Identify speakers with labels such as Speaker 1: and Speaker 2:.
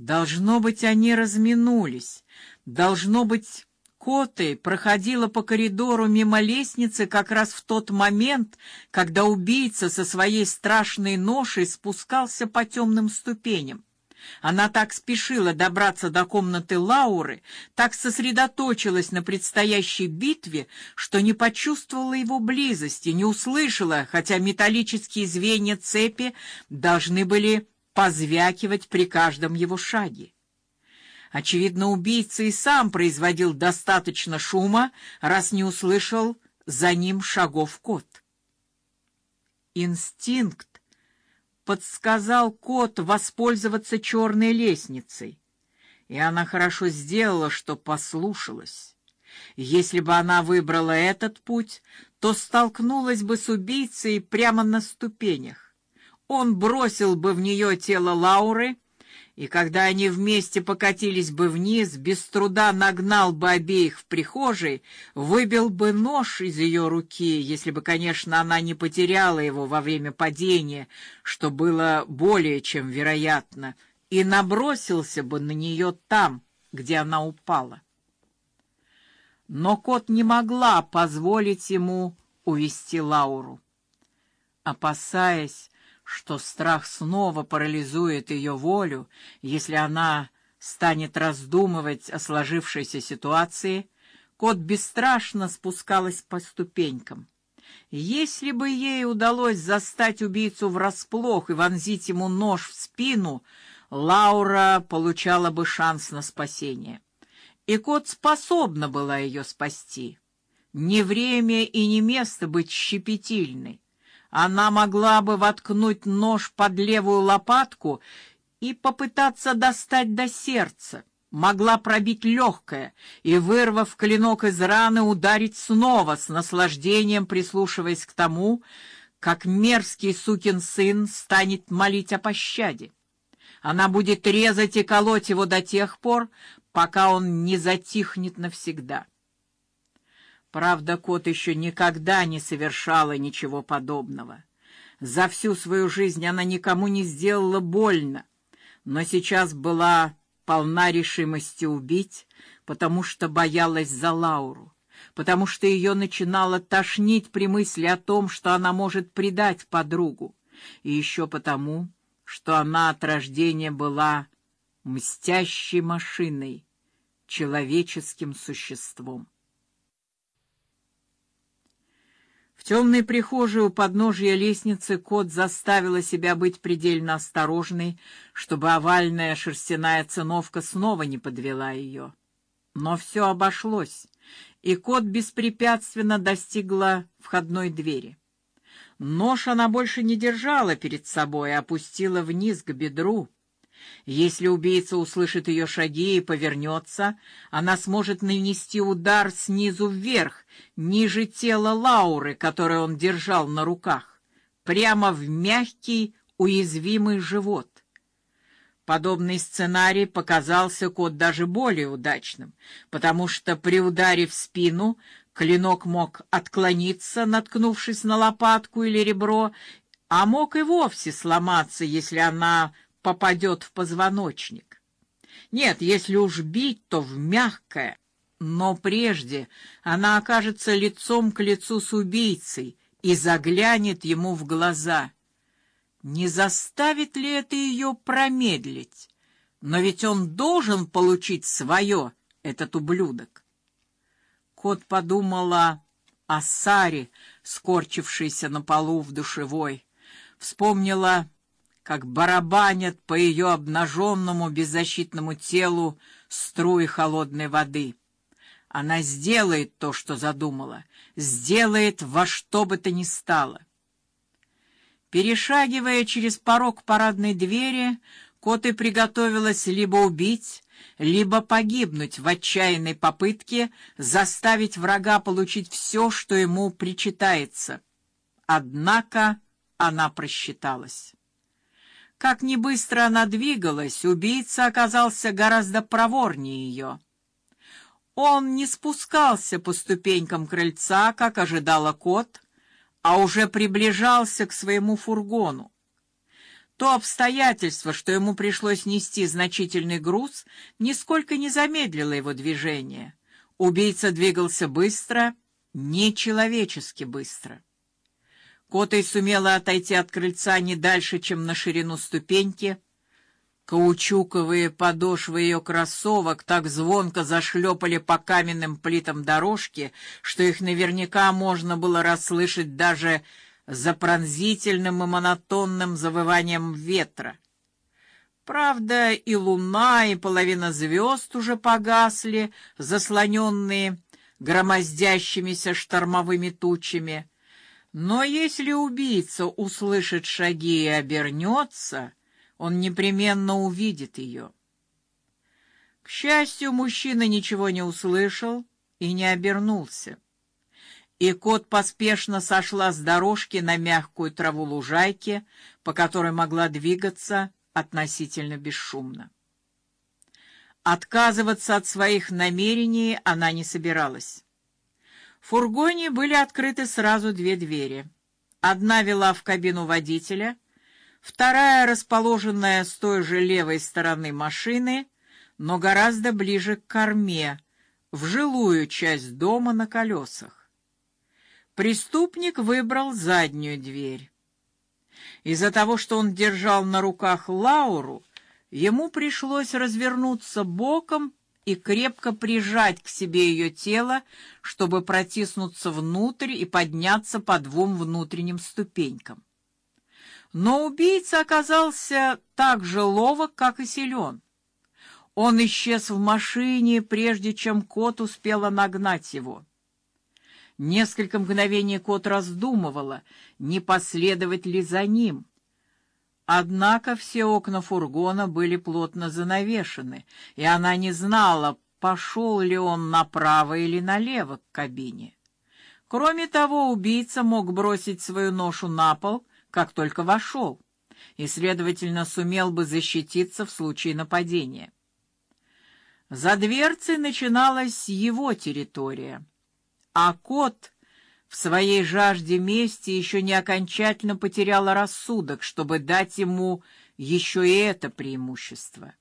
Speaker 1: Должно быть, они разминулись. Должно быть, Коты проходила по коридору мимо лестницы как раз в тот момент, когда убийца со своей страшной ношей спускался по темным ступеням. Она так спешила добраться до комнаты Лауры, так сосредоточилась на предстоящей битве, что не почувствовала его близости, не услышала, хотя металлические звенья цепи должны были позвякивать при каждом его шаге. Очевидно, убийца и сам производил достаточно шума, раз не услышал за ним шагов кот. Инстинкт подсказал кот воспользоваться черной лестницей, и она хорошо сделала, что послушалась. Если бы она выбрала этот путь, то столкнулась бы с убийцей прямо на ступенях. Он бросил бы в нее тело Лауры и когда они вместе покатились бы вниз, без труда нагнал бы обеих в прихожей, выбил бы нож из ее руки, если бы, конечно, она не потеряла его во время падения, что было более чем вероятно, и набросился бы на нее там, где она упала. Но кот не могла позволить ему увести Лауру. Опасаясь, что страх снова парализует ее волю, если она станет раздумывать о сложившейся ситуации, кот бесстрашно спускалась по ступенькам. Если бы ей удалось застать убийцу врасплох и вонзить ему нож в спину, Лаура получала бы шанс на спасение. И кот способна была ее спасти. Не время и не место быть щепетильной. Она могла бы воткнуть нож под левую лопатку и попытаться достать до сердца, могла пробить легкое и, вырвав клинок из раны, ударить снова с наслаждением, прислушиваясь к тому, как мерзкий сукин сын станет молить о пощаде. Она будет резать и колоть его до тех пор, пока он не затихнет навсегда. Правда, кот еще никогда не совершала ничего подобного. За всю свою жизнь она никому не сделала больно, но сейчас была полна решимости убить, потому что боялась за Лауру, потому что ее начинало тошнить при мысли о том, что она может предать подругу, и еще потому, что она от рождения была мстящей машиной, человеческим существом. В темной прихожей у подножия лестницы кот заставила себя быть предельно осторожной, чтобы овальная шерстяная циновка снова не подвела ее. Но все обошлось, и кот беспрепятственно достигла входной двери. Нож она больше не держала перед собой, а опустила вниз к бедру. Если убийца услышит ее шаги и повернется, она сможет нанести удар снизу вверх, ниже тела Лауры, которое он держал на руках, прямо в мягкий, уязвимый живот. Подобный сценарий показался кот даже более удачным, потому что при ударе в спину клинок мог отклониться, наткнувшись на лопатку или ребро, а мог и вовсе сломаться, если она попадет в позвоночник. Нет, если уж бить, то в мягкое, но прежде она окажется лицом к лицу с убийцей и заглянет ему в глаза. Не заставит ли это ее промедлить? Но ведь он должен получить свое, этот ублюдок. Кот подумала о Саре, скорчившейся на полу в душевой, вспомнила как барабанят по ее обнаженному беззащитному телу струи холодной воды. Она сделает то, что задумала, сделает во что бы то ни стало. Перешагивая через порог парадной двери, Коты приготовилась либо убить, либо погибнуть в отчаянной попытке заставить врага получить все, что ему причитается. Однако она просчиталась. Как ни быстро она двигалась, убийца оказался гораздо проворнее ее. Он не спускался по ступенькам крыльца, как ожидала кот, а уже приближался к своему фургону. То обстоятельство, что ему пришлось нести значительный груз, нисколько не замедлило его движение. Убийца двигался быстро, нечеловечески быстро. Котой сумела отойти от крыльца не дальше, чем на ширину ступеньки. Каучуковые подошвы ее кроссовок так звонко зашлепали по каменным плитам дорожки, что их наверняка можно было расслышать даже за пронзительным и монотонным завыванием ветра. Правда, и луна, и половина звезд уже погасли, заслоненные громоздящимися штормовыми тучами. Но если убийца услышит шаги и обернется, он непременно увидит ее. К счастью, мужчина ничего не услышал и не обернулся и кот поспешно сошла с дорожки на мягкую траву лужайки, по которой могла двигаться относительно бесшумно. Отказываться от своих намерений она не собиралась. В фургоне были открыты сразу две двери. Одна вела в кабину водителя, вторая, расположенная с той же левой стороны машины, но гораздо ближе к корме, в жилую часть дома на колесах. Преступник выбрал заднюю дверь. Из-за того, что он держал на руках Лауру, ему пришлось развернуться боком и крепко прижать к себе ее тело, чтобы протиснуться внутрь и подняться по двум внутренним ступенькам. Но убийца оказался так же ловок, как и силен. Он исчез в машине, прежде чем кот успела нагнать его. Несколько мгновений кот раздумывала, не последовать ли за ним. Однако все окна фургона были плотно занавешены, и она не знала, пошел ли он направо или налево к кабине. Кроме того, убийца мог бросить свою ношу на пол, как только вошел, и, следовательно, сумел бы защититься в случае нападения. За дверцей начиналась его территория а кот в своей жажде мести еще не окончательно потерял рассудок, чтобы дать ему еще и это преимущество.